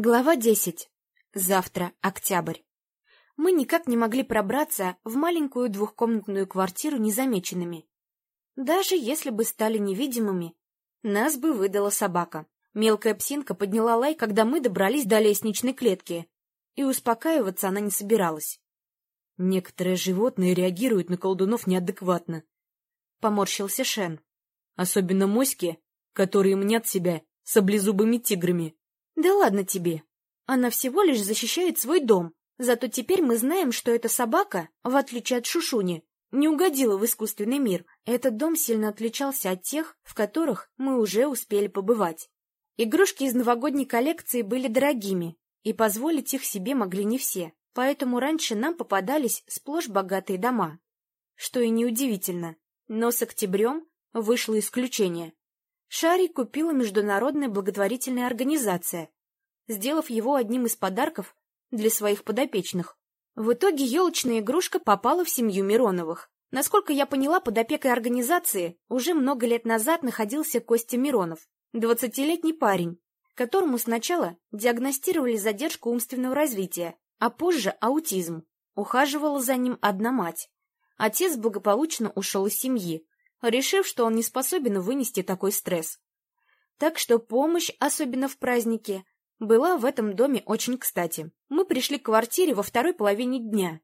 Глава 10. Завтра, октябрь. Мы никак не могли пробраться в маленькую двухкомнатную квартиру незамеченными. Даже если бы стали невидимыми, нас бы выдала собака. Мелкая псинка подняла лай, когда мы добрались до лестничной клетки, и успокаиваться она не собиралась. Некоторые животные реагируют на колдунов неадекватно. Поморщился Шен. Особенно моськи, которые мнят себя саблезубыми тиграми. Да ладно тебе. Она всего лишь защищает свой дом. Зато теперь мы знаем, что эта собака, в отличие от Шушуни, не угодила в искусственный мир. Этот дом сильно отличался от тех, в которых мы уже успели побывать. Игрушки из новогодней коллекции были дорогими, и позволить их себе могли не все, поэтому раньше нам попадались сплошь богатые дома. Что и неудивительно, но с октябрем вышло исключение. Шарик купила международная благотворительная организация, сделав его одним из подарков для своих подопечных. В итоге елочная игрушка попала в семью Мироновых. Насколько я поняла, под опекой организации уже много лет назад находился Костя Миронов, двадцатилетний парень, которому сначала диагностировали задержку умственного развития, а позже аутизм. Ухаживала за ним одна мать. Отец благополучно ушел из семьи, решив, что он не способен вынести такой стресс. Так что помощь, особенно в празднике, была в этом доме очень кстати. Мы пришли к квартире во второй половине дня,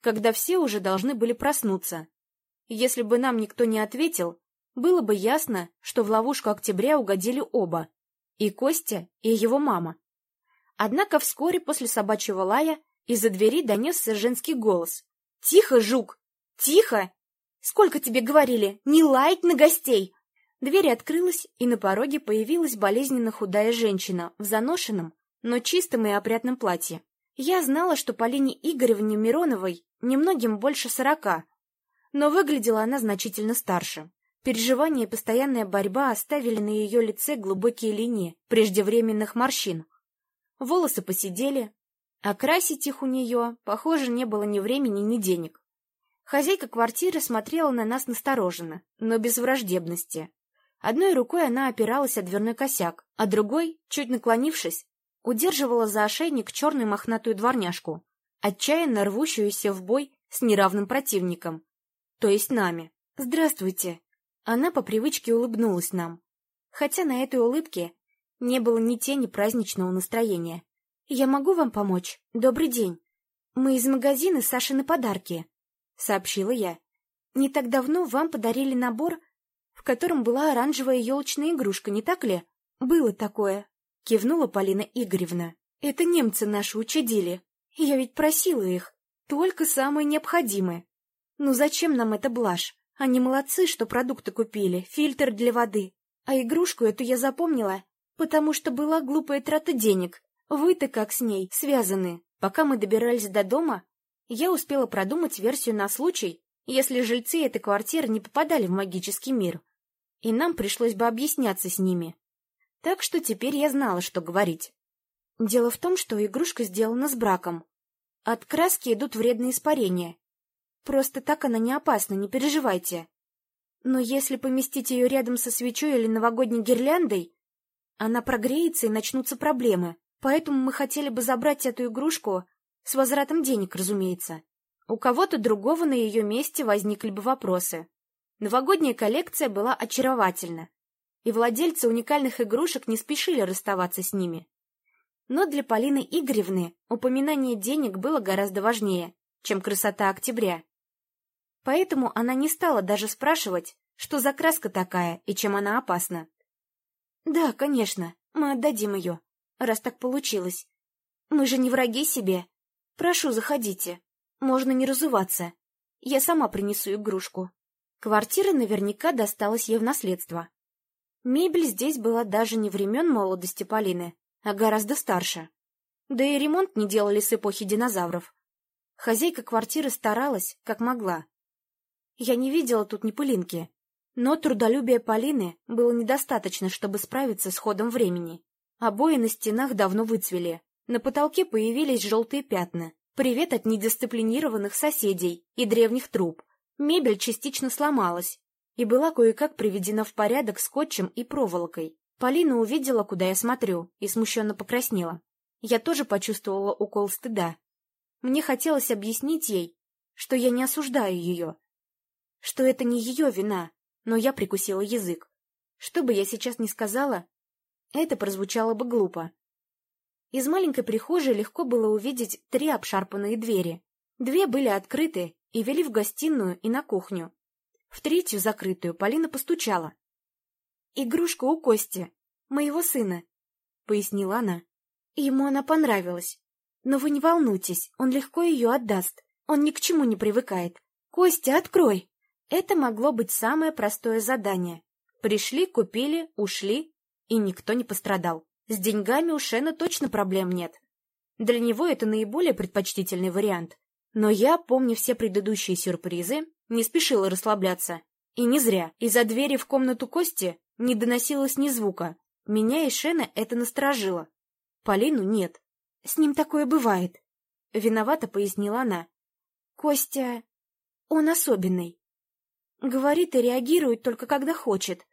когда все уже должны были проснуться. Если бы нам никто не ответил, было бы ясно, что в ловушку октября угодили оба — и Костя, и его мама. Однако вскоре после собачьего лая из-за двери донесся женский голос. «Тихо, жук! Тихо! Сколько тебе говорили, не лаять на гостей!» Дверь открылась, и на пороге появилась болезненно худая женщина в заношенном, но чистом и опрятном платье. Я знала, что Полине Игоревне Мироновой немногим больше сорока, но выглядела она значительно старше. Переживания и постоянная борьба оставили на ее лице глубокие линии преждевременных морщин. Волосы посидели, а красить их у нее, похоже, не было ни времени, ни денег. Хозяйка квартиры смотрела на нас настороженно, но без враждебности. Одной рукой она опиралась о дверной косяк, а другой, чуть наклонившись, удерживала за ошейник черную мохнатую дворняжку, отчаянно рвущуюся в бой с неравным противником, то есть нами. «Здравствуйте!» Она по привычке улыбнулась нам, хотя на этой улыбке не было ни тени праздничного настроения. «Я могу вам помочь? Добрый день. Мы из магазина Сашины подарки», — сообщила я. «Не так давно вам подарили набор, в котором была оранжевая елочная игрушка, не так ли?» «Было такое», — кивнула Полина Игоревна. «Это немцы наши учудили. Я ведь просила их. Только самое необходимое. Ну зачем нам эта блажь? Они молодцы, что продукты купили, фильтр для воды. А игрушку эту я запомнила, потому что была глупая трата денег. Вы-то как с ней связаны. Пока мы добирались до дома, я успела продумать версию на случай, если жильцы этой квартиры не попадали в магический мир. И нам пришлось бы объясняться с ними. Так что теперь я знала, что говорить. Дело в том, что игрушка сделана с браком. От краски идут вредные испарения, Просто так она не опасна, не переживайте. Но если поместить ее рядом со свечой или новогодней гирляндой, она прогреется и начнутся проблемы. Поэтому мы хотели бы забрать эту игрушку с возвратом денег, разумеется. У кого-то другого на ее месте возникли бы вопросы. Новогодняя коллекция была очаровательна, и владельцы уникальных игрушек не спешили расставаться с ними. Но для Полины Игоревны упоминание денег было гораздо важнее, чем красота октября. Поэтому она не стала даже спрашивать, что за краска такая и чем она опасна. «Да, конечно, мы отдадим ее, раз так получилось. Мы же не враги себе. Прошу, заходите. Можно не разуваться. Я сама принесу игрушку». Квартира наверняка досталась ей в наследство. Мебель здесь была даже не времен молодости Полины, а гораздо старше. Да и ремонт не делали с эпохи динозавров. Хозяйка квартиры старалась, как могла, я не видела тут ни пылинки. Но трудолюбия Полины было недостаточно, чтобы справиться с ходом времени. Обои на стенах давно выцвели. На потолке появились желтые пятна. Привет от недисциплинированных соседей и древних труб. Мебель частично сломалась и была кое-как приведена в порядок скотчем и проволокой. Полина увидела, куда я смотрю, и смущенно покраснела. Я тоже почувствовала укол стыда. Мне хотелось объяснить ей, что я не осуждаю ее, что это не ее вина, но я прикусила язык. Что бы я сейчас ни сказала, это прозвучало бы глупо. Из маленькой прихожей легко было увидеть три обшарпанные двери. Две были открыты и вели в гостиную и на кухню. В третью, закрытую, Полина постучала. «Игрушка у Кости, моего сына», — пояснила она. Ему она понравилась. Но вы не волнуйтесь, он легко ее отдаст. Он ни к чему не привыкает. «Костя, открой!» Это могло быть самое простое задание. Пришли, купили, ушли, и никто не пострадал. С деньгами у Шена точно проблем нет. Для него это наиболее предпочтительный вариант. Но я, помня все предыдущие сюрпризы, не спешила расслабляться. И не зря. Из-за двери в комнату Кости не доносилось ни звука. Меня и Шена это насторожило. Полину нет. С ним такое бывает. Виновато пояснила она. Костя... Он особенный. Говорит и реагирует только когда хочет.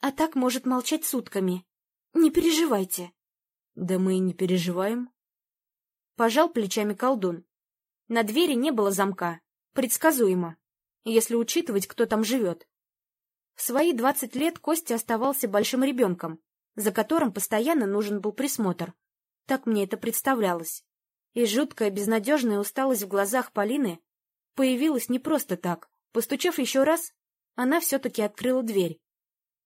А так может молчать сутками. Не переживайте. Да мы и не переживаем. Пожал плечами колдун. На двери не было замка. Предсказуемо. Если учитывать, кто там живет. В свои двадцать лет Костя оставался большим ребенком, за которым постоянно нужен был присмотр. Так мне это представлялось. И жуткая безнадежная усталость в глазах Полины появилась не просто так. Постучав еще раз, она все-таки открыла дверь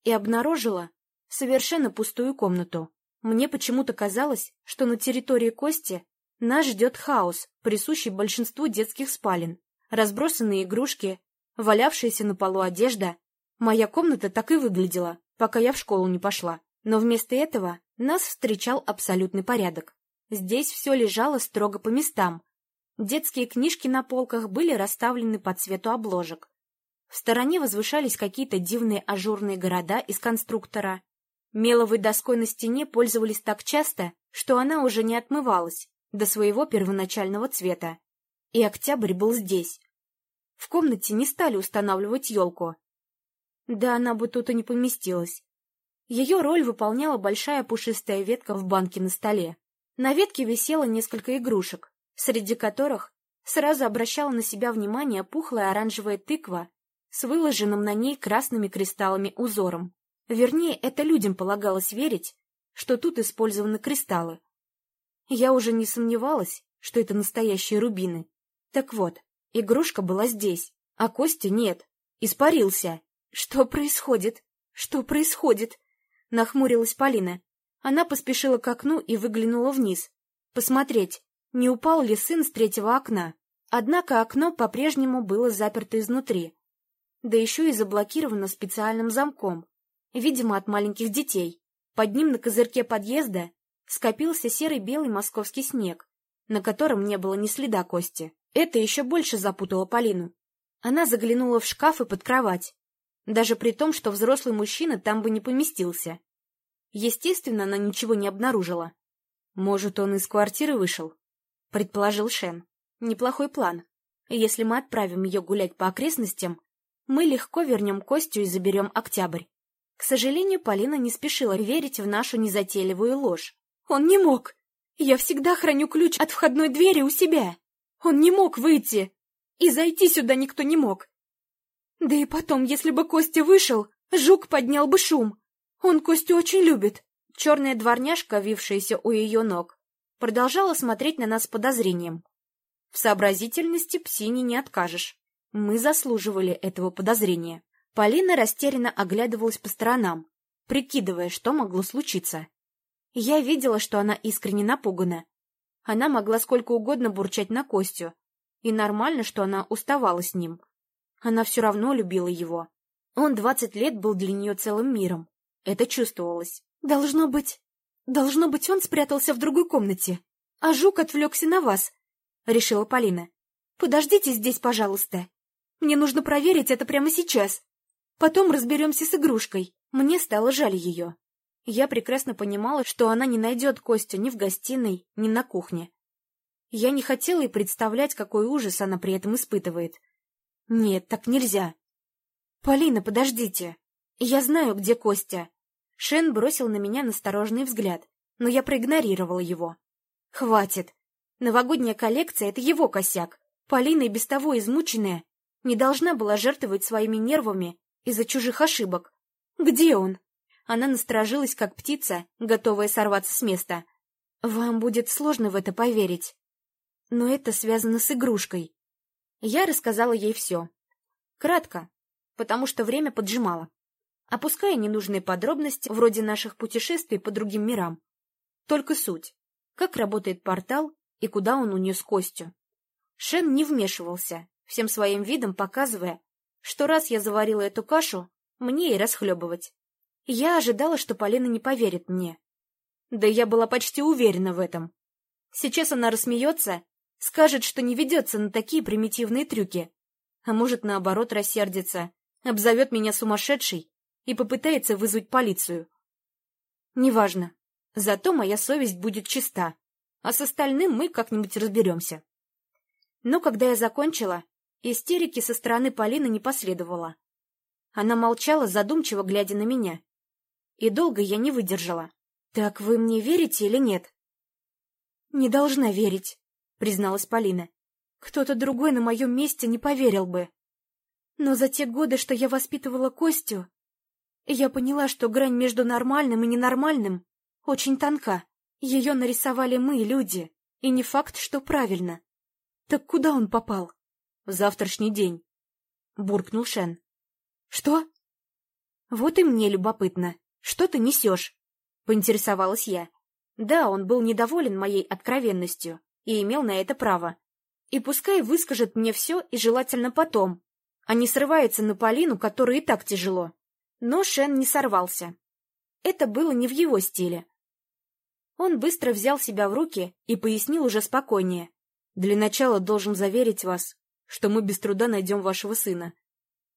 и обнаружила совершенно пустую комнату. Мне почему-то казалось, что на территории Кости нас ждет хаос, присущий большинству детских спален. Разбросанные игрушки, валявшаяся на полу одежда. Моя комната так и выглядела, пока я в школу не пошла. Но вместо этого нас встречал абсолютный порядок. Здесь все лежало строго по местам. Детские книжки на полках были расставлены по цвету обложек. В стороне возвышались какие-то дивные ажурные города из конструктора. Меловой доской на стене пользовались так часто, что она уже не отмывалась до своего первоначального цвета. И октябрь был здесь. В комнате не стали устанавливать елку. Да она бы тут и не поместилась. Ее роль выполняла большая пушистая ветка в банке на столе. На ветке висело несколько игрушек, среди которых сразу обращала на себя внимание пухлая оранжевая тыква с выложенным на ней красными кристаллами узором. Вернее, это людям полагалось верить, что тут использованы кристаллы. Я уже не сомневалась, что это настоящие рубины. Так вот, игрушка была здесь, а Кости нет. Испарился. Что происходит? Что происходит? Нахмурилась Полина. Она поспешила к окну и выглянула вниз. Посмотреть, не упал ли сын с третьего окна. Однако окно по-прежнему было заперто изнутри. Да еще и заблокировано специальным замком. Видимо, от маленьких детей. Под ним на козырьке подъезда скопился серый белый московский снег, на котором не было ни следа кости. Это еще больше запутало Полину. Она заглянула в шкаф и под кровать, даже при том, что взрослый мужчина там бы не поместился. Естественно, она ничего не обнаружила. «Может, он из квартиры вышел?» — предположил Шен. «Неплохой план. Если мы отправим ее гулять по окрестностям, мы легко вернем Костю и заберем Октябрь». К сожалению, Полина не спешила верить в нашу незатейливую ложь. «Он не мог! Я всегда храню ключ от входной двери у себя! Он не мог выйти! И зайти сюда никто не мог! Да и потом, если бы Костя вышел, Жук поднял бы шум. Он Костю очень любит. Черная дворняжка, вившаяся у ее ног, продолжала смотреть на нас с подозрением. В сообразительности псине не откажешь. Мы заслуживали этого подозрения. Полина растерянно оглядывалась по сторонам, прикидывая, что могло случиться. Я видела, что она искренне напугана. Она могла сколько угодно бурчать на Костю, и нормально, что она уставала с ним. Она все равно любила его. Он двадцать лет был для нее целым миром. Это чувствовалось. Должно быть... Должно быть, он спрятался в другой комнате. А жук отвлекся на вас, — решила Полина. Подождите здесь, пожалуйста. Мне нужно проверить это прямо сейчас. Потом разберемся с игрушкой. Мне стало жаль ее. Я прекрасно понимала, что она не найдет Костю ни в гостиной, ни на кухне. Я не хотела и представлять, какой ужас она при этом испытывает. Нет, так нельзя. Полина, подождите. Я знаю, где Костя. Шен бросил на меня настороженный взгляд, но я проигнорировала его. Хватит. Новогодняя коллекция — это его косяк. Полина и без того измученная не должна была жертвовать своими нервами из-за чужих ошибок. Где он? Она насторожилась, как птица, готовая сорваться с места. Вам будет сложно в это поверить. Но это связано с игрушкой. Я рассказала ей все. Кратко, потому что время поджимало. Опуская ненужные подробности, вроде наших путешествий по другим мирам. Только суть. Как работает портал и куда он унес Костю. Шен не вмешивался, всем своим видом показывая, что раз я заварила эту кашу, мне и расхлебывать. Я ожидала, что Полина не поверит мне. Да я была почти уверена в этом. Сейчас она рассмеется, скажет, что не ведется на такие примитивные трюки, а может, наоборот, рассердится, обзовет меня сумасшедшей и попытается вызвать полицию. Неважно. Зато моя совесть будет чиста, а с остальным мы как-нибудь разберемся. Но когда я закончила, истерики со стороны Полины не последовало. Она молчала, задумчиво глядя на меня. И долго я не выдержала. «Так вы мне верите или нет?» «Не должна верить», — призналась Полина. «Кто-то другой на моем месте не поверил бы. Но за те годы, что я воспитывала Костю, я поняла, что грань между нормальным и ненормальным очень тонка. Ее нарисовали мы, люди, и не факт, что правильно. Так куда он попал? В завтрашний день. Буркнул Шен. Что? Вот и мне любопытно. Что ты несешь? Поинтересовалась я. Да, он был недоволен моей откровенностью и имел на это право. И пускай выскажет мне все и желательно потом, а не срывается на Полину, которой и так тяжело. Но Шен не сорвался. Это было не в его стиле. Он быстро взял себя в руки и пояснил уже спокойнее. Для начала должен заверить вас, что мы без труда найдем вашего сына.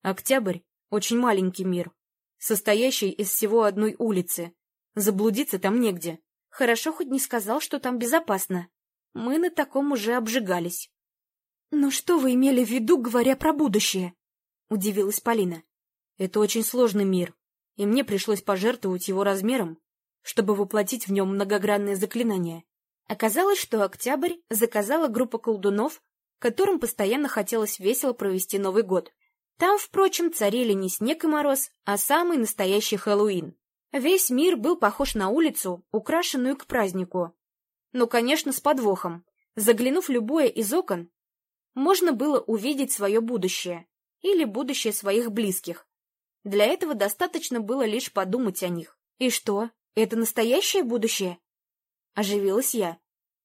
Октябрь — очень маленький мир, состоящий из всего одной улицы. Заблудиться там негде. Хорошо хоть не сказал, что там безопасно. Мы на таком уже обжигались. — Но что вы имели в виду, говоря про будущее? — удивилась Полина. — Это очень сложный мир, и мне пришлось пожертвовать его размером, чтобы воплотить в нем многогранные заклинания. Оказалось, что Октябрь заказала группа колдунов, которым постоянно хотелось весело провести Новый год. Там, впрочем, царили не снег и мороз, а самый настоящий Хэллоуин. Весь мир был похож на улицу, украшенную к празднику. Но, конечно, с подвохом. Заглянув любое из окон, можно было увидеть свое будущее или будущее своих близких. Для этого достаточно было лишь подумать о них. И что, это настоящее будущее? Оживилась я.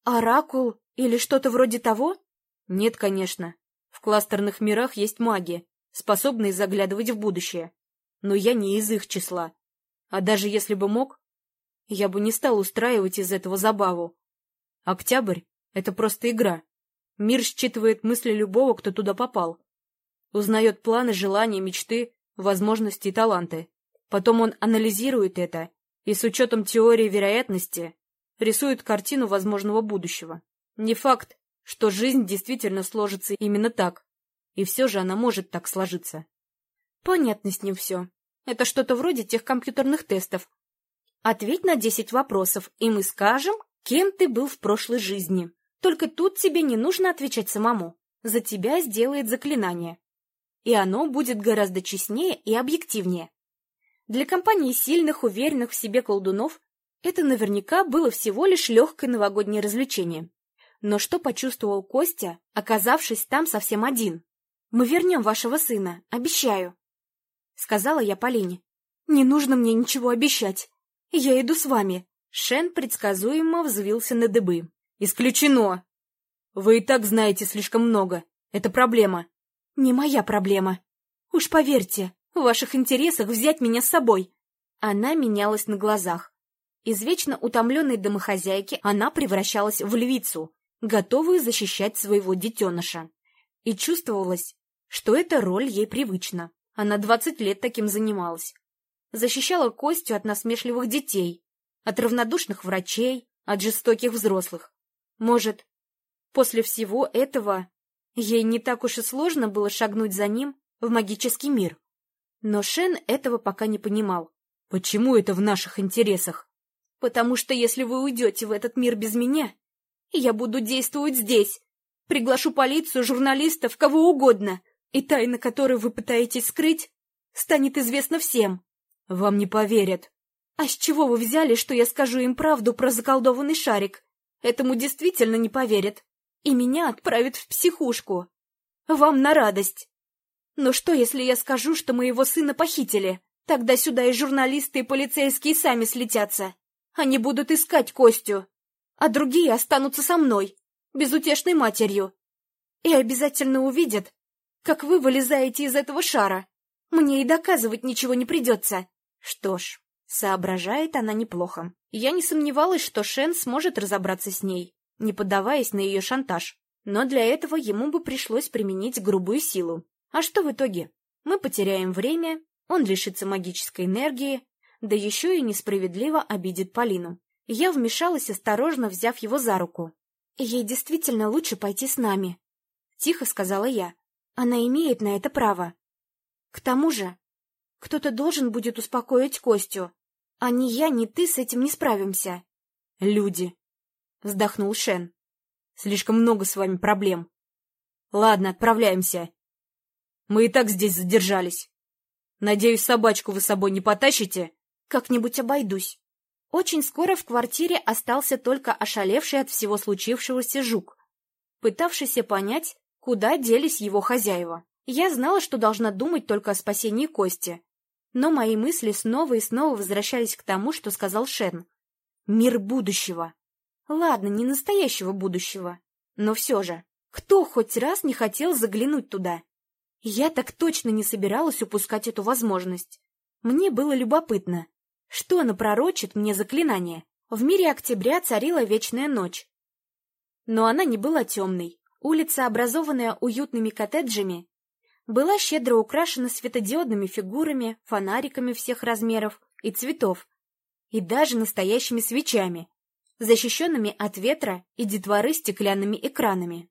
Оракул или что-то вроде того? Нет, конечно. В кластерных мирах есть маги, способные заглядывать в будущее. Но я не из их числа. А даже если бы мог, я бы не стал устраивать из этого забаву. Октябрь — это просто игра. Мир считывает мысли любого, кто туда попал. Узнает планы, желания, мечты, возможности и таланты. Потом он анализирует это и с учетом теории вероятности рисует картину возможного будущего. Не факт, что жизнь действительно сложится именно так. И все же она может так сложиться. Понятно с ним все. Это что-то вроде тех компьютерных тестов. Ответь на десять вопросов, и мы скажем, кем ты был в прошлой жизни. Только тут тебе не нужно отвечать самому. За тебя сделает заклинание. И оно будет гораздо честнее и объективнее. Для компании сильных, уверенных в себе колдунов это наверняка было всего лишь легкое новогоднее развлечение. Но что почувствовал Костя, оказавшись там совсем один? «Мы вернем вашего сына, обещаю», — сказала я Полине. «Не нужно мне ничего обещать. Я иду с вами». Шен предсказуемо взвился на дыбы. «Исключено! Вы и так знаете слишком много. Это проблема». «Не моя проблема. Уж поверьте, в ваших интересах взять меня с собой». Она менялась на глазах. Из вечно утомленной домохозяйки она превращалась в львицу, готовую защищать своего детеныша. И чувствовалось, что эта роль ей привычна. Она двадцать лет таким занималась. Защищала Костю от насмешливых детей, от равнодушных врачей, от жестоких взрослых. Может, после всего этого ей не так уж и сложно было шагнуть за ним в магический мир. Но Шен этого пока не понимал. Почему это в наших интересах? Потому что если вы уйдете в этот мир без меня, Я буду действовать здесь. Приглашу полицию, журналистов, кого угодно. И тайна, которую вы пытаетесь скрыть, станет известна всем. Вам не поверят. А с чего вы взяли, что я скажу им правду про заколдованный шарик? Этому действительно не поверят. И меня отправят в психушку. Вам на радость. Но что, если я скажу, что моего сына похитили? Тогда сюда и журналисты, и полицейские сами слетятся. Они будут искать Костю. А другие останутся со мной, безутешной матерью. И обязательно увидят, как вы вылезаете из этого шара. Мне и доказывать ничего не придется. Что ж, соображает она неплохо. Я не сомневалась, что Шен сможет разобраться с ней, не поддаваясь на ее шантаж. Но для этого ему бы пришлось применить грубую силу. А что в итоге? Мы потеряем время, он лишится магической энергии, да еще и несправедливо обидит Полину. Я вмешалась, осторожно взяв его за руку. «Ей действительно лучше пойти с нами», — тихо сказала я. «Она имеет на это право. К тому же, кто-то должен будет успокоить Костю, а ни я, ни ты с этим не справимся». «Люди», — вздохнул Шен. «Слишком много с вами проблем. Ладно, отправляемся. Мы и так здесь задержались. Надеюсь, собачку вы с собой не потащите? Как-нибудь обойдусь. Очень скоро в квартире остался только ошалевший от всего случившегося жук, пытавшийся понять, куда делись его хозяева. Я знала, что должна думать только о спасении Кости. Но мои мысли снова и снова возвращались к тому, что сказал Шен. Мир будущего. Ладно, не настоящего будущего, но все же. Кто хоть раз не хотел заглянуть туда? Я так точно не собиралась упускать эту возможность. Мне было любопытно, что напророчит мне заклинание. В мире октября царила вечная ночь. Но она не была темной. Улица, образованная уютными коттеджами, была щедро украшена светодиодными фигурами, фонариками всех размеров и цветов, и даже настоящими свечами, защищенными от ветра и детворы стеклянными экранами.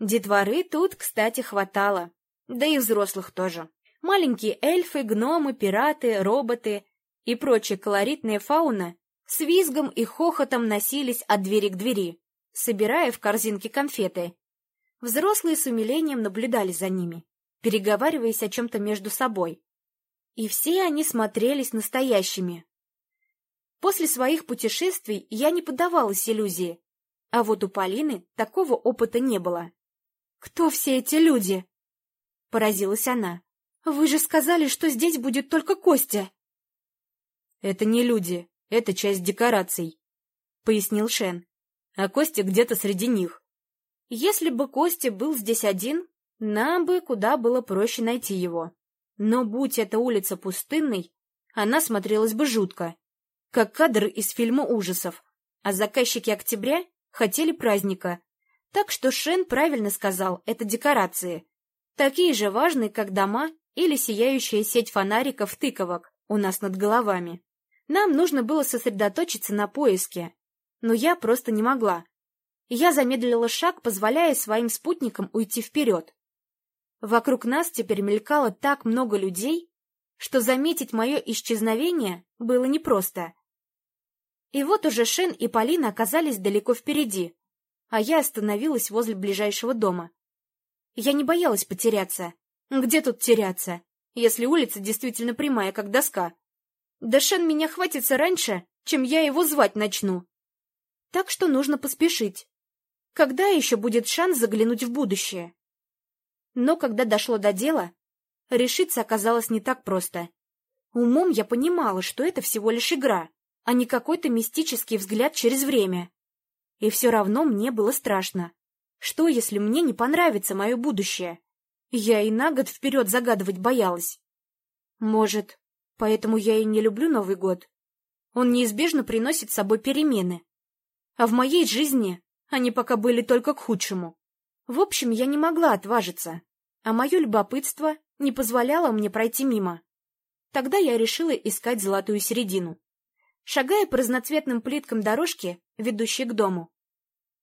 Детворы тут, кстати, хватало да и взрослых тоже. Маленькие эльфы, гномы, пираты, роботы и прочая колоритная фауна с визгом и хохотом носились от двери к двери, собирая в корзинки конфеты. Взрослые с умилением наблюдали за ними, переговариваясь о чем-то между собой. И все они смотрелись настоящими. После своих путешествий я не поддавалась иллюзии, а вот у Полины такого опыта не было. «Кто все эти люди?» Поразилась она. «Вы же сказали, что здесь будет только Костя!» «Это не люди, это часть декораций», — пояснил Шен. «А Костя где-то среди них». «Если бы Костя был здесь один, нам бы куда было проще найти его. Но будь эта улица пустынной, она смотрелась бы жутко, как кадр из фильма ужасов, а заказчики «Октября» хотели праздника. Так что Шен правильно сказал, это декорации такие же важные, как дома или сияющая сеть фонариков-тыковок у нас над головами. Нам нужно было сосредоточиться на поиске, но я просто не могла. Я замедлила шаг, позволяя своим спутникам уйти вперед. Вокруг нас теперь мелькало так много людей, что заметить мое исчезновение было непросто. И вот уже Шен и Полина оказались далеко впереди, а я остановилась возле ближайшего дома. Я не боялась потеряться. Где тут теряться, если улица действительно прямая, как доска? Да Шен меня хватится раньше, чем я его звать начну. Так что нужно поспешить. Когда еще будет шанс заглянуть в будущее? Но когда дошло до дела, решиться оказалось не так просто. Умом я понимала, что это всего лишь игра, а не какой-то мистический взгляд через время. И все равно мне было страшно. Что, если мне не понравится мое будущее? Я и на год вперед загадывать боялась. Может, поэтому я и не люблю Новый год. Он неизбежно приносит с собой перемены. А в моей жизни они пока были только к худшему. В общем, я не могла отважиться, а мое любопытство не позволяло мне пройти мимо. Тогда я решила искать золотую середину. Шагая по разноцветным плиткам дорожки, ведущей к дому,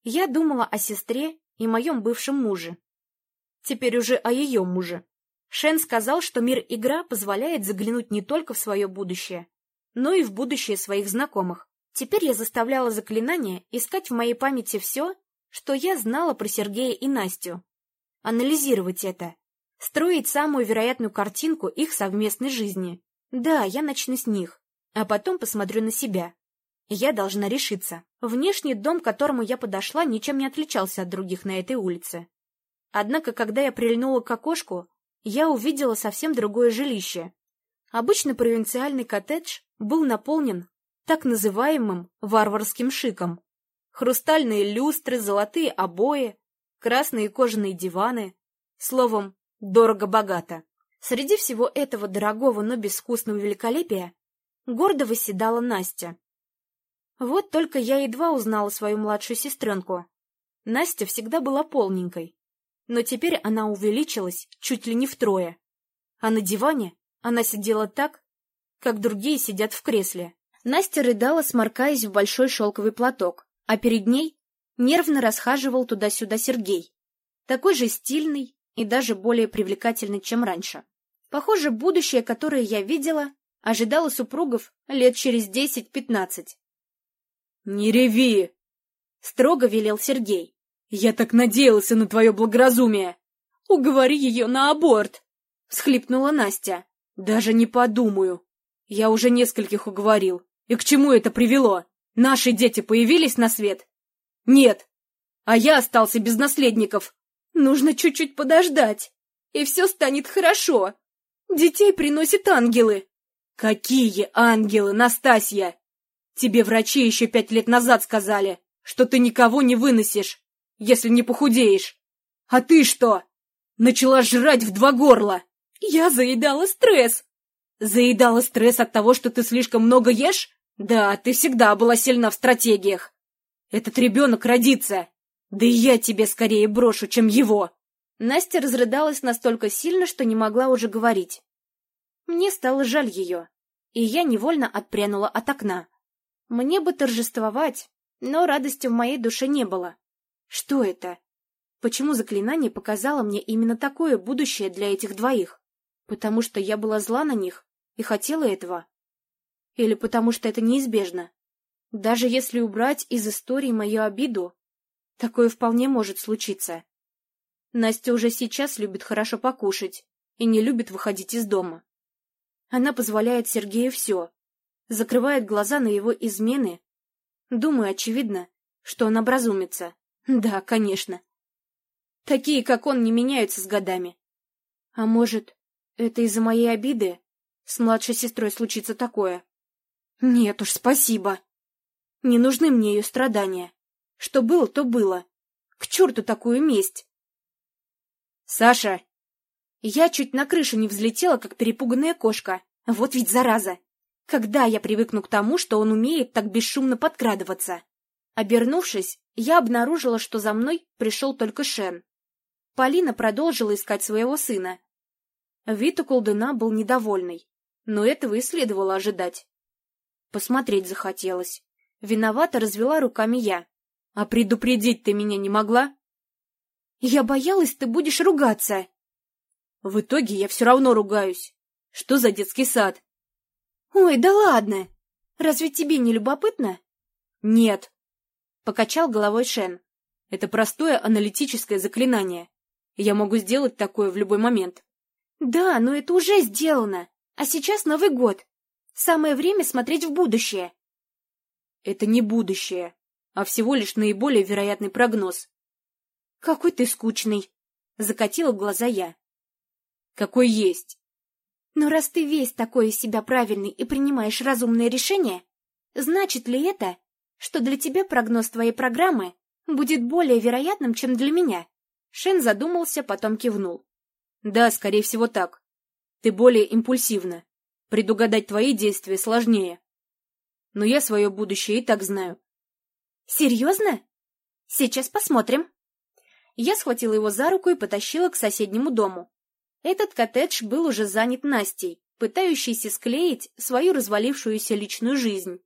я думала о сестре и моем бывшем муже. Теперь уже о ее муже. Шен сказал, что мир-игра позволяет заглянуть не только в свое будущее, но и в будущее своих знакомых. Теперь я заставляла заклинание искать в моей памяти все, что я знала про Сергея и Настю. Анализировать это. Строить самую вероятную картинку их совместной жизни. Да, я начну с них, а потом посмотрю на себя. Я должна решиться. Внешний дом, к которому я подошла, ничем не отличался от других на этой улице. Однако, когда я прильнула к окошку, я увидела совсем другое жилище. Обычно провинциальный коттедж был наполнен так называемым варварским шиком. Хрустальные люстры, золотые обои, красные кожаные диваны. Словом, дорого-богато. Среди всего этого дорогого, но безвкусного великолепия гордо восседала Настя. Вот только я едва узнала свою младшую сестренку. Настя всегда была полненькой, но теперь она увеличилась чуть ли не втрое. А на диване она сидела так, как другие сидят в кресле. Настя рыдала, сморкаясь в большой шелковый платок, а перед ней нервно расхаживал туда-сюда Сергей, такой же стильный и даже более привлекательный, чем раньше. Похоже, будущее, которое я видела, ожидало супругов лет через десять-пятнадцать. «Не реви!» — строго велел Сергей. «Я так надеялся на твое благоразумие! Уговори ее на аборт!» — всхлипнула Настя. «Даже не подумаю. Я уже нескольких уговорил. И к чему это привело? Наши дети появились на свет? Нет. А я остался без наследников. Нужно чуть-чуть подождать, и все станет хорошо. Детей приносят ангелы. Какие ангелы, Настасья? Тебе врачи еще пять лет назад сказали, что ты никого не выносишь, если не похудеешь. А ты что? Начала жрать в два горла. Я заедала стресс. Заедала стресс от того, что ты слишком много ешь? Да, ты всегда была сильна в стратегиях. Этот ребенок родится. Да и я тебе скорее брошу, чем его. Настя разрыдалась настолько сильно, что не могла уже говорить. Мне стало жаль ее, и я невольно отпрянула от окна. Мне бы торжествовать, но радости в моей душе не было. Что это? Почему заклинание показало мне именно такое будущее для этих двоих? Потому что я была зла на них и хотела этого? Или потому что это неизбежно? Даже если убрать из истории мою обиду, такое вполне может случиться. Настя уже сейчас любит хорошо покушать и не любит выходить из дома. Она позволяет Сергею все, закрывает глаза на его измены. Думаю, очевидно, что он образумится. Да, конечно. Такие, как он, не меняются с годами. А может, это из-за моей обиды с младшей сестрой случится такое? Нет уж, спасибо. Не нужны мне ее страдания. Что было, то было. К черту такую месть. Саша! Я чуть на крышу не взлетела, как перепуганная кошка. Вот ведь зараза! Когда я привыкну к тому, что он умеет так бесшумно подкрадываться? Обернувшись, я обнаружила, что за мной пришел только Шен. Полина продолжила искать своего сына. Вид у колдуна был недовольный, но этого и следовало ожидать. Посмотреть захотелось. Виновато развела руками я. А предупредить ты меня не могла? Я боялась, ты будешь ругаться. В итоге я все равно ругаюсь. Что за детский сад? Ой, да ладно! Разве тебе не любопытно? Нет. Покачал головой Шен. Это простое аналитическое заклинание. Я могу сделать такое в любой момент. Да, но это уже сделано. А сейчас Новый год. Самое время смотреть в будущее. Это не будущее, а всего лишь наиболее вероятный прогноз. Какой ты скучный. Закатила глаза я. Какой есть. Но раз ты весь такой из себя правильный и принимаешь разумные решения, значит ли это, что для тебя прогноз твоей программы будет более вероятным, чем для меня? Шен задумался, потом кивнул. Да, скорее всего так. Ты более импульсивна. Предугадать твои действия сложнее. Но я свое будущее и так знаю. Серьезно? Сейчас посмотрим. Я схватила его за руку и потащила к соседнему дому. Этот коттедж был уже занят Настей, пытающейся склеить свою развалившуюся личную жизнь.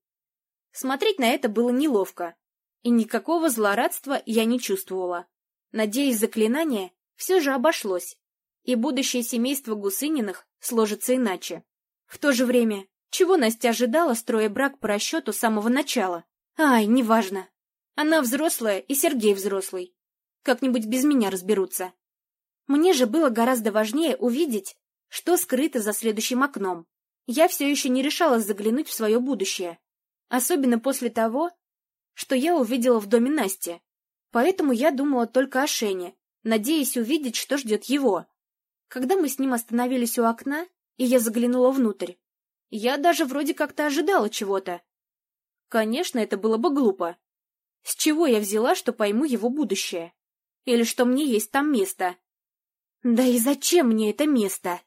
Смотреть на это было неловко, и никакого злорадства я не чувствовала. Надеюсь, заклинание все же обошлось, и будущее семейство Гусыниных сложится иначе. В то же время, Чего Настя ожидала, строя брак по расчету с самого начала? Ай, неважно. Она взрослая, и Сергей взрослый. Как-нибудь без меня разберутся. Мне же было гораздо важнее увидеть, что скрыто за следующим окном. Я все еще не решалась заглянуть в свое будущее. Особенно после того, что я увидела в доме Насти. Поэтому я думала только о Шене, надеясь увидеть, что ждет его. Когда мы с ним остановились у окна, и я заглянула внутрь, я даже вроде как-то ожидала чего-то. Конечно, это было бы глупо. С чего я взяла, что пойму его будущее? Или что мне есть там место? Да и зачем мне это место?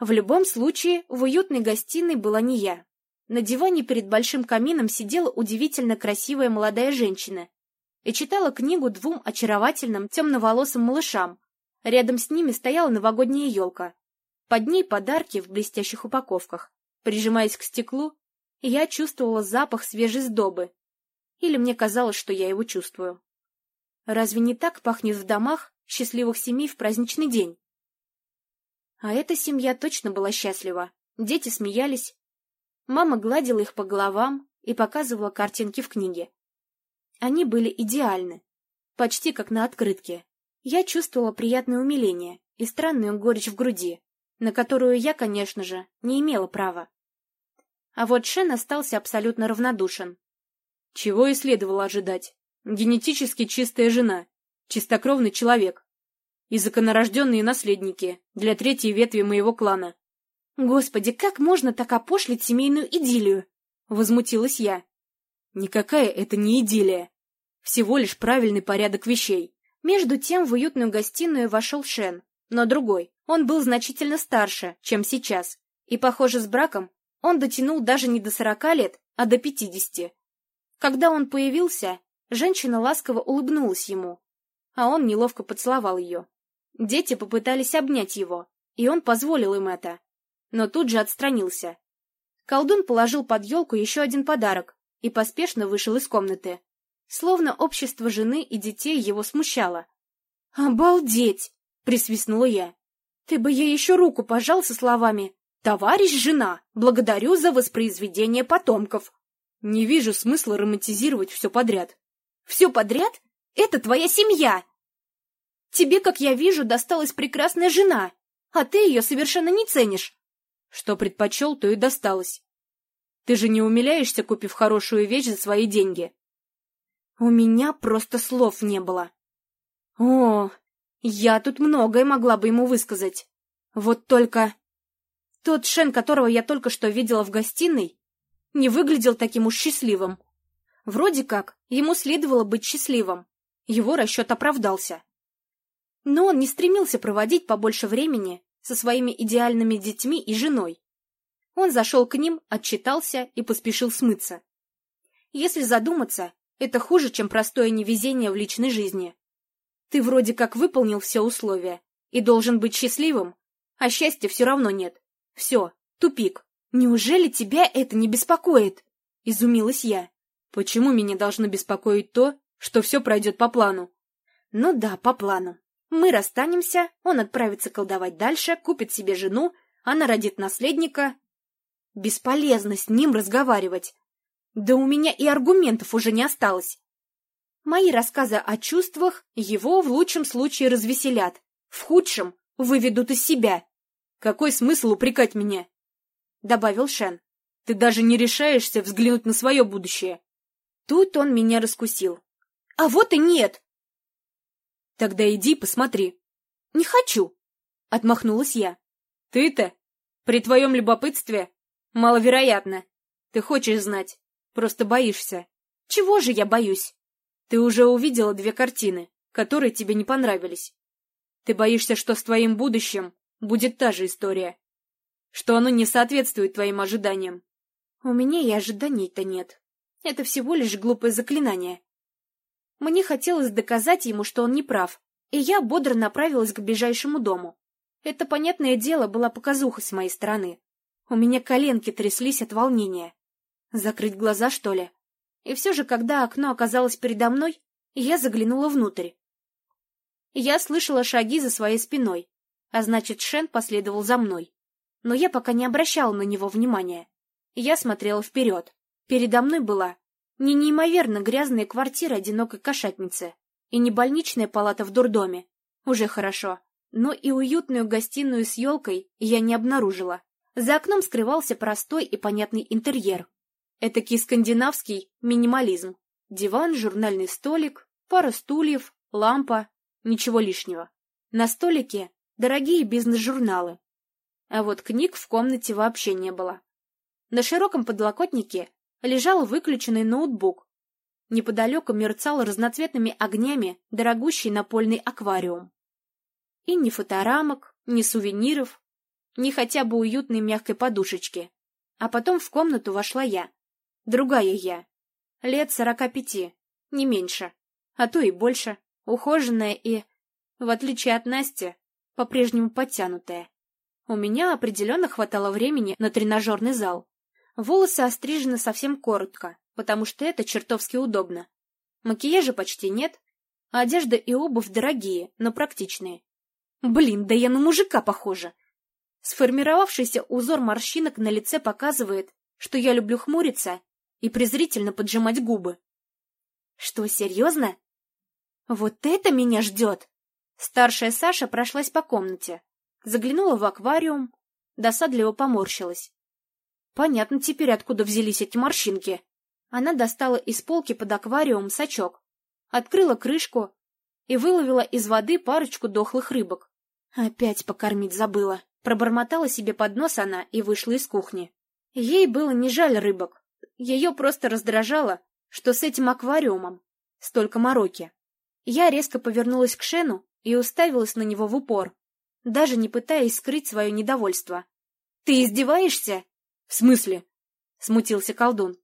В любом случае, в уютной гостиной была не я. На диване перед большим камином сидела удивительно красивая молодая женщина и читала книгу двум очаровательным темноволосым малышам. Рядом с ними стояла новогодняя елка. Под ней подарки в блестящих упаковках. Прижимаясь к стеклу, я чувствовала запах свежей сдобы. Или мне казалось, что я его чувствую. Разве не так пахнет в домах счастливых семей в праздничный день? А эта семья точно была счастлива. Дети смеялись. Мама гладила их по головам и показывала картинки в книге. Они были идеальны, почти как на открытке. Я чувствовала приятное умиление и странную горечь в груди, на которую я, конечно же, не имела права. А вот Шен остался абсолютно равнодушен. Чего и следовало ожидать. Генетически чистая жена, чистокровный человек и законорожденные наследники для третьей ветви моего клана. Господи, как можно так опошлить семейную идиллию? Возмутилась я. Никакая это не идиллия. Всего лишь правильный порядок вещей. Между тем в уютную гостиную вошел Шен, но другой. Он был значительно старше, чем сейчас. И, похоже, с браком он дотянул даже не до сорока лет, а до пятидесяти. Когда он появился, женщина ласково улыбнулась ему, а он неловко поцеловал ее. Дети попытались обнять его, и он позволил им это, но тут же отстранился. Колдун положил под елку еще один подарок и поспешно вышел из комнаты. Словно общество жены и детей его смущало. «Обалдеть!» — присвистнула я. «Ты бы ей еще руку пожал со словами «Товарищ жена, благодарю за воспроизведение потомков». Не вижу смысла романтизировать все подряд. «Все подряд? Это твоя семья!» Тебе, как я вижу, досталась прекрасная жена, а ты ее совершенно не ценишь. Что предпочел, то и досталось. Ты же не умиляешься, купив хорошую вещь за свои деньги. У меня просто слов не было. О, я тут многое могла бы ему высказать. Вот только... Тот Шен, которого я только что видела в гостиной, не выглядел таким уж счастливым. Вроде как, ему следовало быть счастливым. Его расчет оправдался. Но он не стремился проводить побольше времени со своими идеальными детьми и женой. Он зашел к ним, отчитался и поспешил смыться. Если задуматься, это хуже, чем простое невезение в личной жизни. Ты вроде как выполнил все условия и должен быть счастливым, а счастья все равно нет. Все, тупик. Неужели тебя это не беспокоит? Изумилась я. Почему меня должно беспокоить то, что все пройдет по плану? Ну да, по плану. Мы расстанемся, он отправится колдовать дальше, купит себе жену, она родит наследника. Бесполезно с ним разговаривать. Да у меня и аргументов уже не осталось. Мои рассказы о чувствах его в лучшем случае развеселят, в худшем выведут из себя. Какой смысл упрекать меня? Добавил Шен. Ты даже не решаешься взглянуть на свое будущее. Тут он меня раскусил. А вот и нет! Тогда иди посмотри. Не хочу, отмахнулась я. Ты-то? При твоем любопытстве? Маловероятно. Ты хочешь знать, просто боишься. Чего же я боюсь? Ты уже увидела две картины, которые тебе не понравились. Ты боишься, что с твоим будущим будет та же история. Что оно не соответствует твоим ожиданиям. У меня и ожиданий-то нет. Это всего лишь глупое заклинание. Мне хотелось доказать ему, что он не прав, и я бодро направилась к ближайшему дому. Это, понятное дело, была показуха с моей стороны. У меня коленки тряслись от волнения. Закрыть глаза, что ли? И все же, когда окно оказалось передо мной, я заглянула внутрь. Я слышала шаги за своей спиной, а значит, Шен последовал за мной. Но я пока не обращала на него внимания. Я смотрела вперед. Передо мной была не неимоверно грязная квартира одинокой кошатницы и не больничная палата в дурдоме. Уже хорошо. Но и уютную гостиную с елкой я не обнаружила. За окном скрывался простой и понятный интерьер. Этакий скандинавский минимализм. Диван, журнальный столик, пара стульев, лампа, ничего лишнего. На столике дорогие бизнес-журналы. А вот книг в комнате вообще не было. На широком подлокотнике лежал выключенный ноутбук. Неподалеку мерцал разноцветными огнями дорогущий напольный аквариум. И ни фоторамок, ни сувениров, ни хотя бы уютной мягкой подушечки. А потом в комнату вошла я. Другая я. Лет сорока пяти, не меньше, а то и больше, ухоженная и, в отличие от Насти, по-прежнему подтянутая. У меня определенно хватало времени на тренажерный зал. Волосы острижены совсем коротко, потому что это чертовски удобно. Макияжа почти нет, а одежда и обувь дорогие, но практичные. Блин, да я на мужика похожа. Сформировавшийся узор морщинок на лице показывает, что я люблю хмуриться и презрительно поджимать губы. Что, серьезно? Вот это меня ждет! Старшая Саша прошлась по комнате, заглянула в аквариум, досадливо поморщилась. Понятно теперь, откуда взялись эти морщинки. Она достала из полки под аквариум сачок, открыла крышку и выловила из воды парочку дохлых рыбок. Опять покормить забыла. Пробормотала себе под нос она и вышла из кухни. Ей было не жаль рыбок. Ее просто раздражало, что с этим аквариумом столько мороки. Я резко повернулась к Шену и уставилась на него в упор, даже не пытаясь скрыть свое недовольство. «Ты издеваешься?» «В смысле?» — смутился колдун.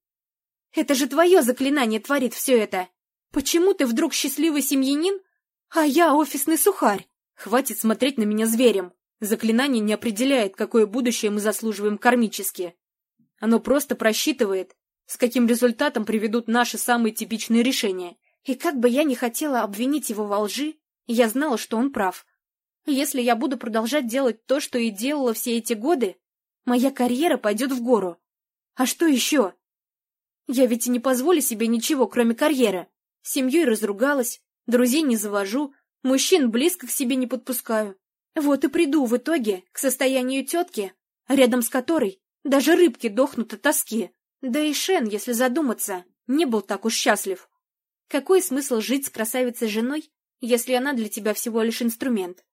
«Это же твое заклинание творит все это! Почему ты вдруг счастливый семьянин, а я офисный сухарь?» Хватит смотреть на меня зверем. Заклинание не определяет, какое будущее мы заслуживаем кармически. Оно просто просчитывает, с каким результатом приведут наши самые типичные решения. И как бы я ни хотела обвинить его во лжи, я знала, что он прав. Если я буду продолжать делать то, что и делала все эти годы, моя карьера пойдет в гору. А что еще? Я ведь и не позволю себе ничего, кроме карьеры. С семьей разругалась, друзей не завожу, Мужчин близко к себе не подпускаю. Вот и приду в итоге к состоянию тетки, рядом с которой даже рыбки дохнут от тоски. Да и Шен, если задуматься, не был так уж счастлив. Какой смысл жить с красавицей женой, если она для тебя всего лишь инструмент?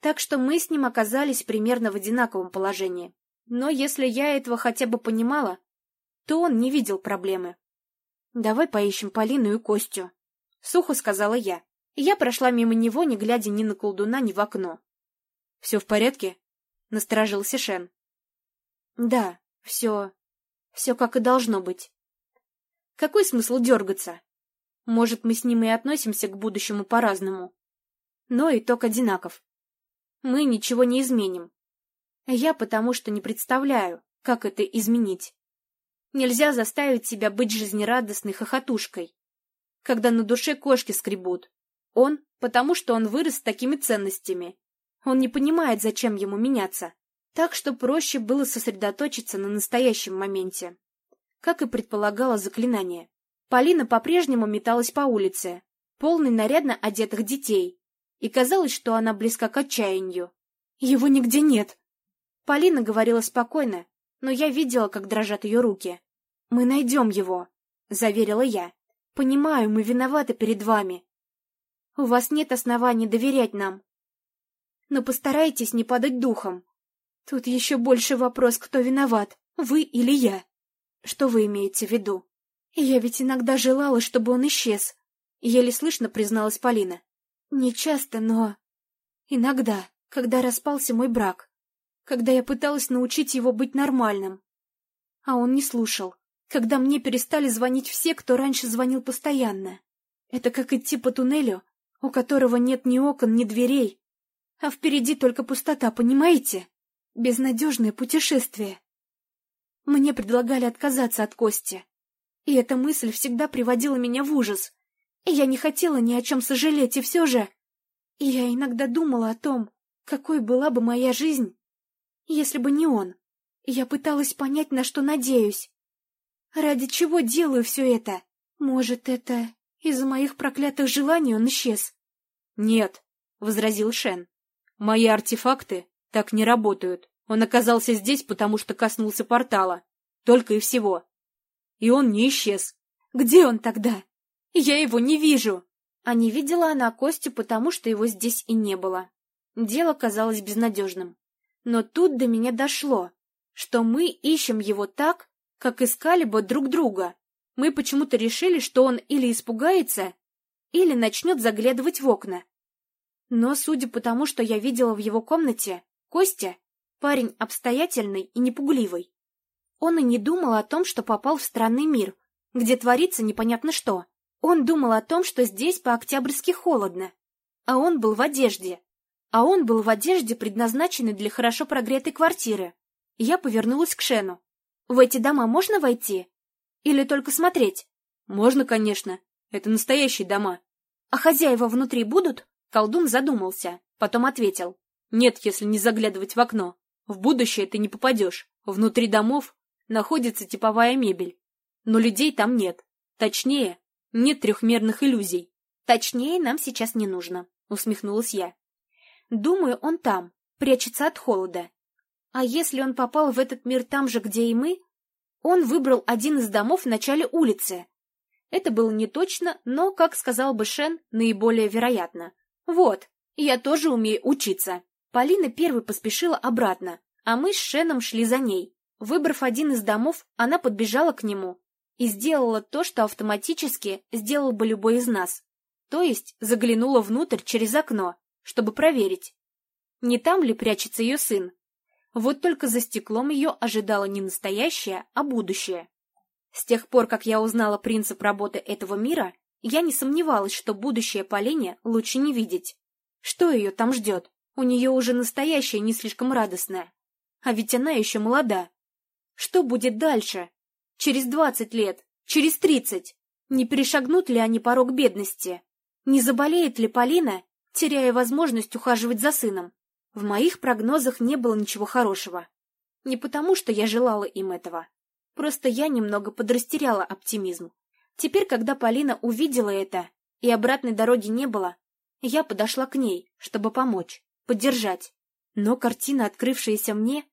Так что мы с ним оказались примерно в одинаковом положении. Но если я этого хотя бы понимала, то он не видел проблемы. «Давай поищем Полину и Костю», — сухо сказала я я прошла мимо него, не глядя ни на колдуна, ни в окно. — Все в порядке? — насторожился Шен. — Да, все... все как и должно быть. Какой смысл дергаться? Может, мы с ним и относимся к будущему по-разному. Но итог одинаков. Мы ничего не изменим. Я потому что не представляю, как это изменить. Нельзя заставить себя быть жизнерадостной хохотушкой, когда на душе кошки скребут, он, потому что он вырос с такими ценностями. Он не понимает, зачем ему меняться. Так что проще было сосредоточиться на настоящем моменте. Как и предполагало заклинание. Полина по-прежнему металась по улице, полной нарядно одетых детей, и казалось, что она близка к отчаянию. Его нигде нет. Полина говорила спокойно, но я видела, как дрожат ее руки. «Мы найдем его», — заверила я. «Понимаю, мы виноваты перед вами, у вас нет оснований доверять нам. Но постарайтесь не падать духом. Тут еще больше вопрос, кто виноват, вы или я. Что вы имеете в виду? Я ведь иногда желала, чтобы он исчез. Еле слышно призналась Полина. Не часто, но... Иногда, когда распался мой брак. Когда я пыталась научить его быть нормальным. А он не слушал. Когда мне перестали звонить все, кто раньше звонил постоянно. Это как идти по туннелю, у которого нет ни окон, ни дверей, а впереди только пустота, понимаете? Безнадежное путешествие. Мне предлагали отказаться от Кости, и эта мысль всегда приводила меня в ужас. Я не хотела ни о чем сожалеть, и все же... Я иногда думала о том, какой была бы моя жизнь, если бы не он. Я пыталась понять, на что надеюсь. Ради чего делаю все это? Может, это из-за моих проклятых желаний он исчез? Нет, — возразил Шен. Мои артефакты так не работают. Он оказался здесь, потому что коснулся портала. Только и всего. И он не исчез. Где он тогда? Я его не вижу. А не видела она Костю, потому что его здесь и не было. Дело казалось безнадежным. Но тут до меня дошло, что мы ищем его так, как искали бы друг друга. Мы почему-то решили, что он или испугается, или начнет заглядывать в окна. Но, судя по тому, что я видела в его комнате, Костя — парень обстоятельный и непугливый. Он и не думал о том, что попал в странный мир, где творится непонятно что. Он думал о том, что здесь по-октябрьски холодно. А он был в одежде. А он был в одежде, предназначенной для хорошо прогретой квартиры. Я повернулась к Шену. «В эти дома можно войти? Или только смотреть?» «Можно, конечно. Это настоящие дома». «А хозяева внутри будут?» Колдун задумался, потом ответил. Нет, если не заглядывать в окно. В будущее ты не попадешь. Внутри домов находится типовая мебель. Но людей там нет. Точнее, нет трехмерных иллюзий. Точнее нам сейчас не нужно, усмехнулась я. Думаю, он там, прячется от холода. А если он попал в этот мир там же, где и мы? Он выбрал один из домов в начале улицы. Это было не точно, но, как сказал бы Шен, наиболее вероятно. Вот, я тоже умею учиться. Полина первой поспешила обратно, а мы с Шеном шли за ней. Выбрав один из домов, она подбежала к нему и сделала то, что автоматически сделал бы любой из нас. То есть заглянула внутрь через окно, чтобы проверить, не там ли прячется ее сын. Вот только за стеклом ее ожидало не настоящее, а будущее. С тех пор, как я узнала принцип работы этого мира, я не сомневалась, что будущее Полине лучше не видеть. Что ее там ждет? У нее уже настоящее не слишком радостное. А ведь она еще молода. Что будет дальше? Через двадцать лет? Через тридцать? Не перешагнут ли они порог бедности? Не заболеет ли Полина, теряя возможность ухаживать за сыном? В моих прогнозах не было ничего хорошего. Не потому, что я желала им этого. Просто я немного подрастеряла оптимизм. Теперь, когда Полина увидела это, и обратной дороги не было, я подошла к ней, чтобы помочь, поддержать. Но картина, открывшаяся мне,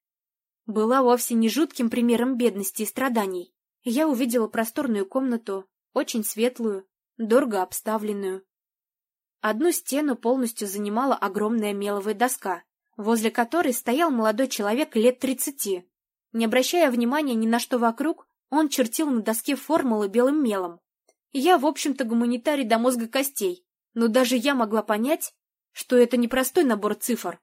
была вовсе не жутким примером бедности и страданий. Я увидела просторную комнату, очень светлую, дорого обставленную. Одну стену полностью занимала огромная меловая доска, возле которой стоял молодой человек лет тридцати. Не обращая внимания ни на что вокруг, он чертил на доске формулы белым мелом. Я, в общем-то, гуманитарий до мозга костей, но даже я могла понять, что это не простой набор цифр.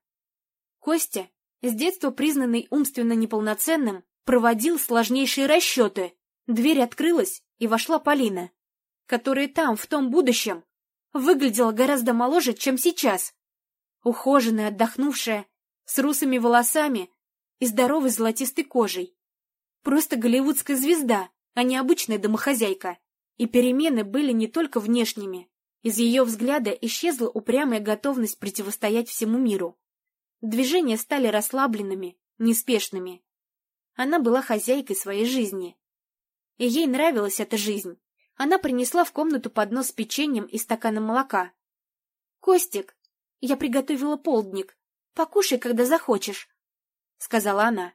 Костя, с детства признанный умственно неполноценным, проводил сложнейшие расчеты. Дверь открылась, и вошла Полина, которая там, в том будущем, выглядела гораздо моложе, чем сейчас. Ухоженная, отдохнувшая, с русыми волосами и здоровой золотистой кожей. Просто голливудская звезда, а не обычная домохозяйка. И перемены были не только внешними. Из ее взгляда исчезла упрямая готовность противостоять всему миру. Движения стали расслабленными, неспешными. Она была хозяйкой своей жизни. И ей нравилась эта жизнь. Она принесла в комнату поднос с печеньем и стаканом молока. — Костик, я приготовила полдник. Покушай, когда захочешь, — сказала она.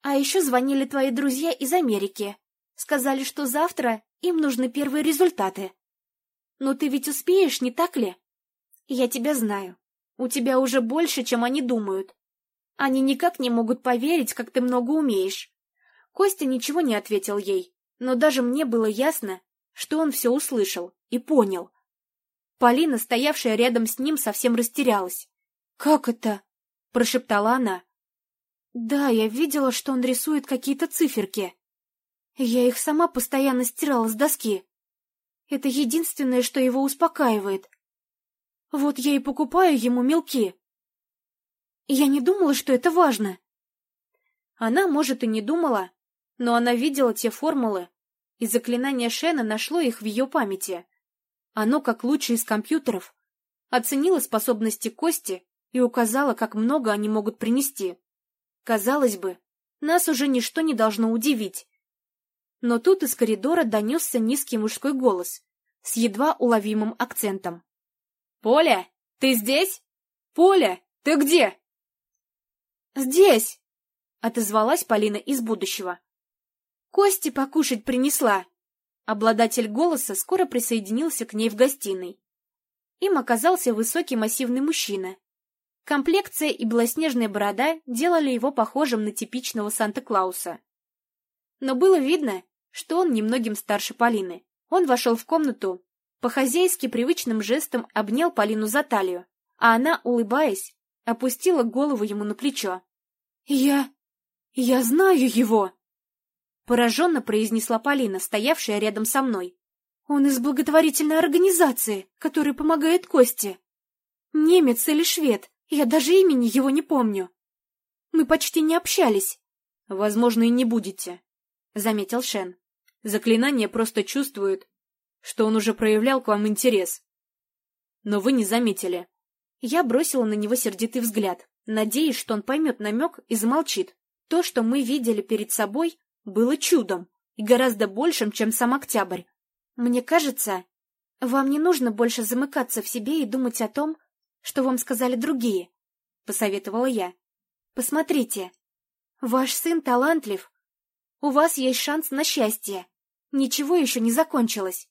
А еще звонили твои друзья из Америки. Сказали, что завтра им нужны первые результаты. Но ты ведь успеешь, не так ли? Я тебя знаю. У тебя уже больше, чем они думают. Они никак не могут поверить, как ты много умеешь. Костя ничего не ответил ей, но даже мне было ясно, что он все услышал и понял. Полина, стоявшая рядом с ним, совсем растерялась. «Как это?» — прошептала она. Да, я видела, что он рисует какие-то циферки. Я их сама постоянно стирала с доски. Это единственное, что его успокаивает. Вот я и покупаю ему мелки. Я не думала, что это важно. Она, может, и не думала, но она видела те формулы, и заклинание Шена нашло их в ее памяти. Оно, как лучший из компьютеров, оценило способности Кости и указало, как много они могут принести. Казалось бы, нас уже ничто не должно удивить. Но тут из коридора донесся низкий мужской голос с едва уловимым акцентом. «Поля, ты здесь? Поля, ты где?» «Здесь!» — отозвалась Полина из будущего. «Кости покушать принесла!» Обладатель голоса скоро присоединился к ней в гостиной. Им оказался высокий массивный мужчина. Комплекция и белоснежная борода делали его похожим на типичного Санта-Клауса. Но было видно, что он немногим старше Полины. Он вошел в комнату, по-хозяйски привычным жестом обнял Полину за талию, а она, улыбаясь, опустила голову ему на плечо. «Я... я знаю его!» Пораженно произнесла Полина, стоявшая рядом со мной. «Он из благотворительной организации, которая помогает Косте. Немец или швед, я даже имени его не помню. Мы почти не общались». «Возможно, и не будете», — заметил Шен. «Заклинание просто чувствует, что он уже проявлял к вам интерес. Но вы не заметили». Я бросила на него сердитый взгляд, надеясь, что он поймет намек и замолчит. То, что мы видели перед собой, было чудом и гораздо большим, чем сам Октябрь. Мне кажется, вам не нужно больше замыкаться в себе и думать о том, что вам сказали другие, — посоветовала я. Посмотрите, ваш сын талантлив. У вас есть шанс на счастье. Ничего еще не закончилось.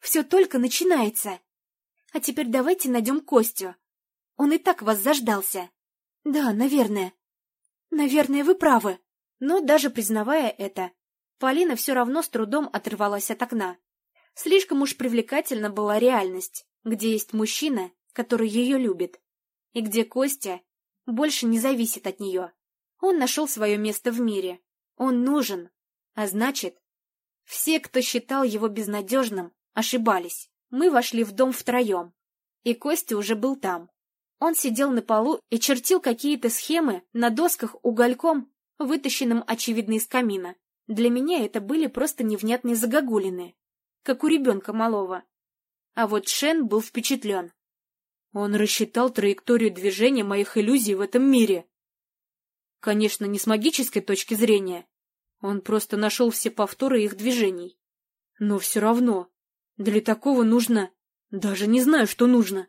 Все только начинается. А теперь давайте найдем Костю. Он и так вас заждался. Да, наверное. Наверное, вы правы. Но даже признавая это, Полина все равно с трудом оторвалась от окна. Слишком уж привлекательна была реальность, где есть мужчина, который ее любит, и где Костя больше не зависит от нее. Он нашел свое место в мире. Он нужен. А значит, все, кто считал его безнадежным, ошибались. Мы вошли в дом втроем, и Костя уже был там. Он сидел на полу и чертил какие-то схемы на досках угольком вытащенным, очевидно, из камина. Для меня это были просто невнятные загогулины, как у ребенка малого. А вот Шен был впечатлен. Он рассчитал траекторию движения моих иллюзий в этом мире. Конечно, не с магической точки зрения. Он просто нашел все повторы их движений. Но все равно, для такого нужно... Даже не знаю, что нужно.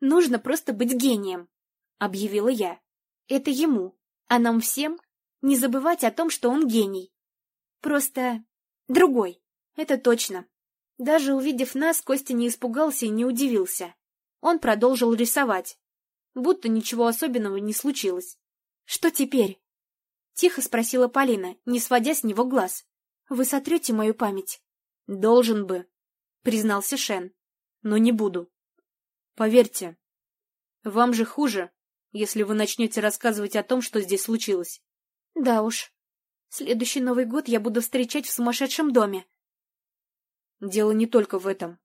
Нужно просто быть гением, — объявила я. Это ему, а нам всем не забывать о том, что он гений. Просто другой, это точно. Даже увидев нас, Костя не испугался и не удивился. Он продолжил рисовать, будто ничего особенного не случилось. «Что теперь?» — тихо спросила Полина, не сводя с него глаз. «Вы сотрете мою память?» «Должен бы», — признался Шен, — «но не буду. Поверьте, вам же хуже, если вы начнете рассказывать о том, что здесь случилось. Да уж. Следующий Новый год я буду встречать в сумасшедшем доме. Дело не только в этом.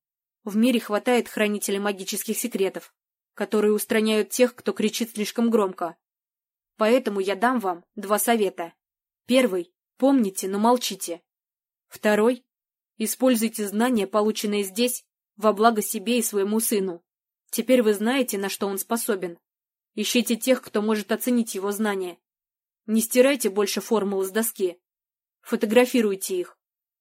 В мире хватает хранителей магических секретов, которые устраняют тех, кто кричит слишком громко. Поэтому я дам вам два совета. Первый — помните, но молчите. Второй — используйте знания, полученные здесь, во благо себе и своему сыну. Теперь вы знаете, на что он способен. Ищите тех, кто может оценить его знания. Не стирайте больше формулы с доски. Фотографируйте их.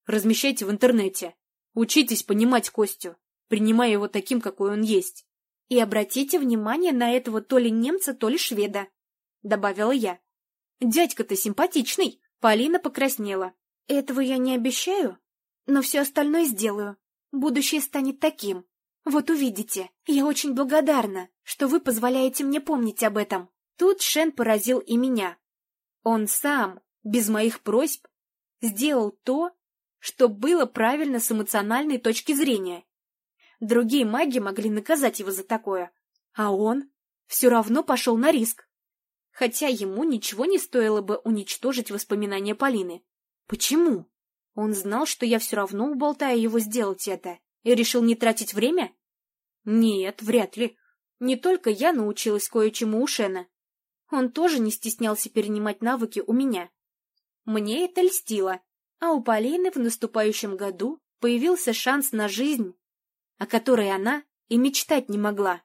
Размещайте в интернете. Учитесь понимать Костю, принимая его таким, какой он есть. И обратите внимание на этого то ли немца, то ли шведа, — добавила я. Дядька-то симпатичный. Полина покраснела. Этого я не обещаю, но все остальное сделаю. Будущее станет таким. Вот увидите, я очень благодарна, что вы позволяете мне помнить об этом. Тут Шен поразил и меня. Он сам, без моих просьб, сделал то, что было правильно с эмоциональной точки зрения. Другие маги могли наказать его за такое, а он все равно пошел на риск. Хотя ему ничего не стоило бы уничтожить воспоминания Полины. Почему? Он знал, что я все равно уболтаю его сделать это, и решил не тратить время? Нет, вряд ли. Не только я научилась кое-чему у Шена. Он тоже не стеснялся перенимать навыки у меня. Мне это льстило, а у Полины в наступающем году появился шанс на жизнь, о которой она и мечтать не могла.